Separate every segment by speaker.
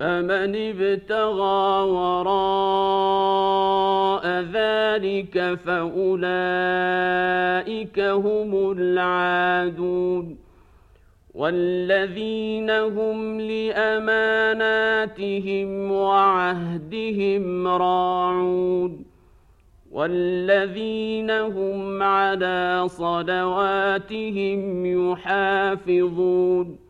Speaker 1: فمن ابتغى وراء ذلك فأولئك هم العادون والذين هم لأماناتهم وعهدهم راعون والذين هم على صلواتهم يحافظون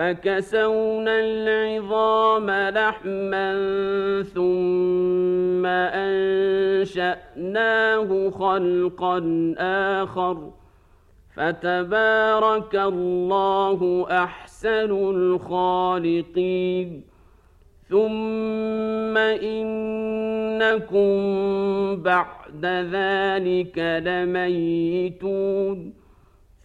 Speaker 1: فكسونا العظام لحما ثم أنشأناه خلقا آخر. فتبارك الله أحسن الخالقين. ثم إنكم بعد ذلك لميتون.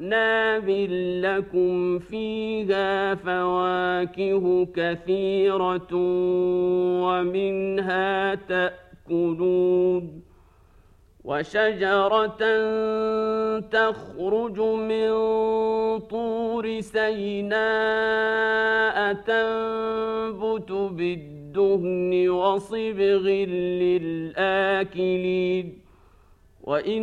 Speaker 1: واعناب لكم فيها فواكه كثيره ومنها تاكلون وشجرة تخرج من طور سيناء تنبت بالدهن وصبغ للآكلين وإن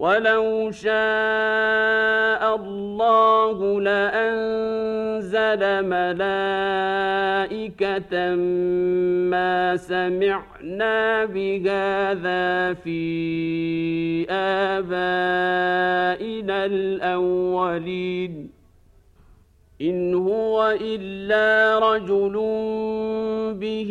Speaker 1: ولو شاء الله لانزل ملائكه ما سمعنا بهذا في ابائنا الاولين ان هو الا رجل به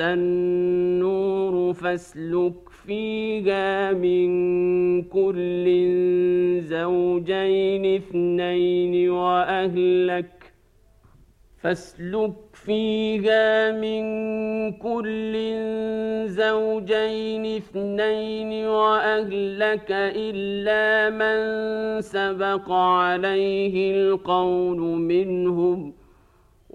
Speaker 1: النور فاسلك فيها من كل زوجين اثنين وأهلك فاسلك فيها من كل زوجين اثنين وأهلك إلا من سبق عليه القول منهم.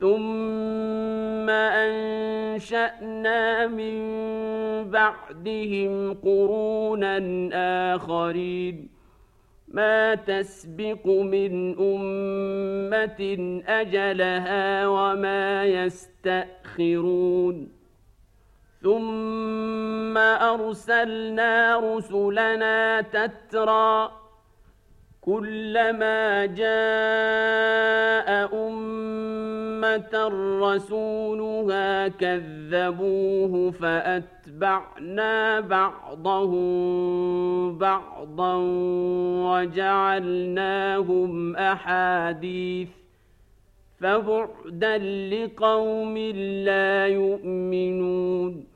Speaker 1: ثم أنشأنا من بعدهم قرونا آخرين ما تسبق من أمة أجلها وما يستأخرون ثم أرسلنا رسلنا تترى كلما جاء أمة رسولها كذبوه فأتبعنا بعضهم بعضا وجعلناهم أحاديث فبعدا لقوم لا يؤمنون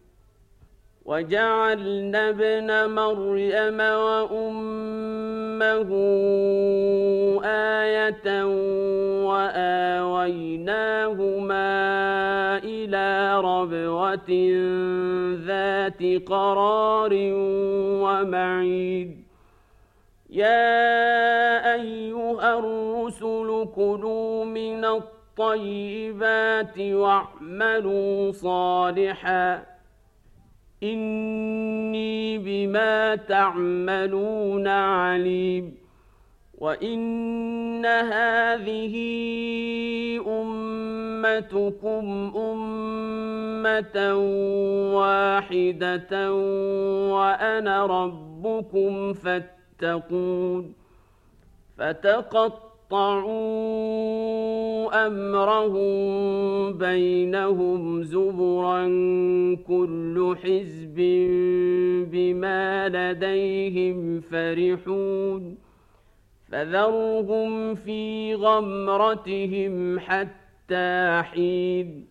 Speaker 1: وجعلنا ابن مريم وأمه آية وآويناهما إلى ربوة ذات قرار ومعيد يا أيها الرسل كلوا من الطيبات واعملوا صالحاً. إني بما تعملون عليم وإن هذه أمتكم أمة واحدة وأنا ربكم فاتقون فتقط قطعوا أمرهم بينهم زبرا كل حزب بما لديهم فرحون فذرهم في غمرتهم حتى حين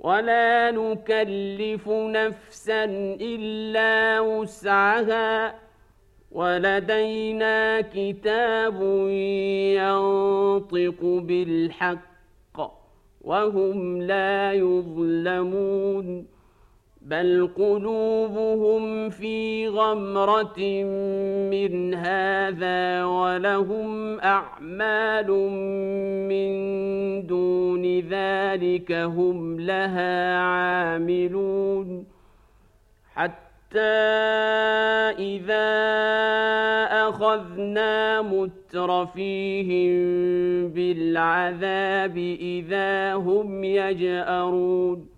Speaker 1: ولا نكلف نفسا إلا وسعها ولدينا كتاب ينطق بالحق وهم لا يظلمون بل قلوبهم في غمرة من هذا ولهم أعمال من دون ذلك هم لها عاملون حتى إذا أخذنا مترفيهم بالعذاب إذا هم يجأرون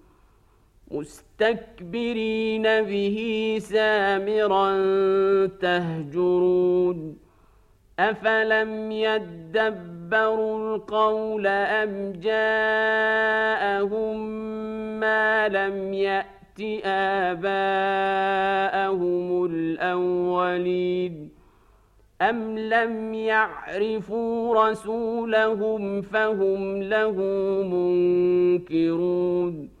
Speaker 1: مستكبرين به سامرا تهجرون. أفلم يدبروا القول أم جاءهم ما لم يأت آباءهم الأولين؟ أم لم يعرفوا رسولهم فهم له منكرون؟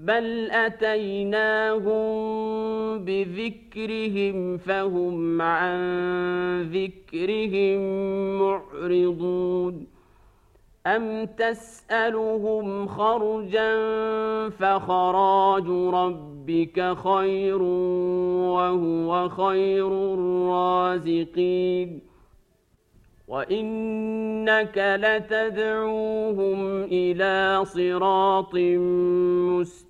Speaker 1: بل أتيناهم بذكرهم فهم عن ذكرهم معرضون أم تسألهم خرجا فخراج ربك خير وهو خير الرازقين وإنك لتدعوهم إلى صراط مستقيم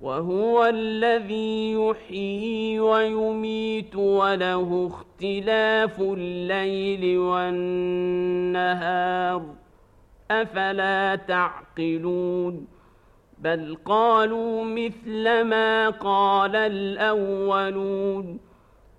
Speaker 1: وهو الذي يحيي ويميت وله اختلاف الليل والنهار. أفلا تعقلون؟ بل قالوا مثل ما قال الأولون.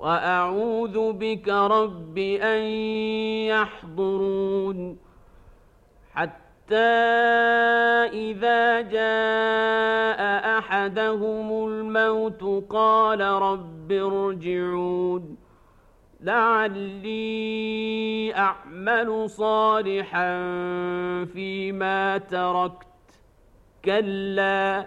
Speaker 1: وأعوذ بك رب أن يحضرون حتى إذا جاء أحدهم الموت قال رب ارجعون لعلي أعمل صالحا فيما تركت. كلا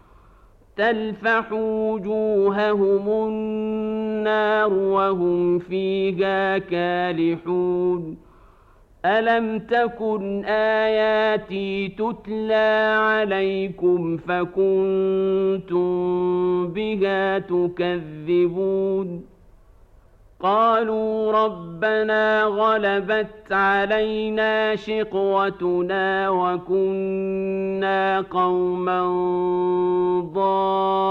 Speaker 1: تلفح وجوههم النار وهم فيها كالحون. ألم تكن آياتي تتلى عليكم فكنتم بها تكذبون؟ قالوا ربنا غلبت علينا شقوتنا وكنا قوما ضالين.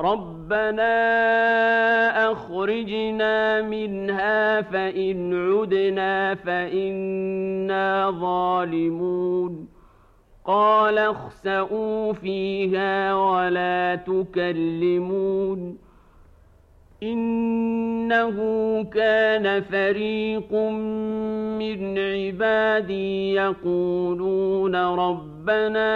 Speaker 1: ربنا أخرجنا منها فإن عدنا فإنا ظالمون. قال اخسئوا فيها ولا تكلمون. إنه كان فريق من عبادي يقولون ربنا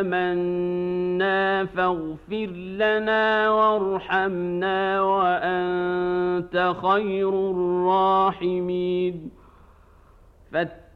Speaker 1: آمنا فاغفر لنا وارحمنا وأنت خير الراحمين.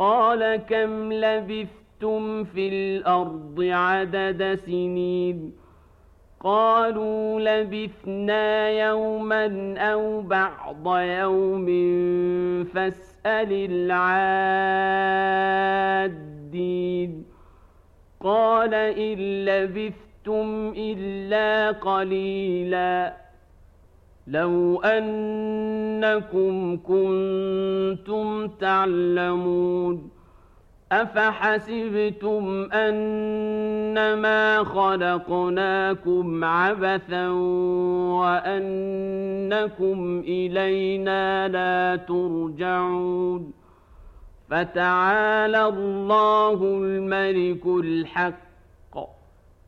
Speaker 1: قال كم لبثتم في الأرض عدد سنين قالوا لبثنا يوما أو بعض يوم فاسأل العادين قال إن لبثتم إلا قليلا لو أنكم كنتم تعلمون أفحسبتم أنما خلقناكم عبثا وأنكم إلينا لا ترجعون فتعالى الله الملك الحق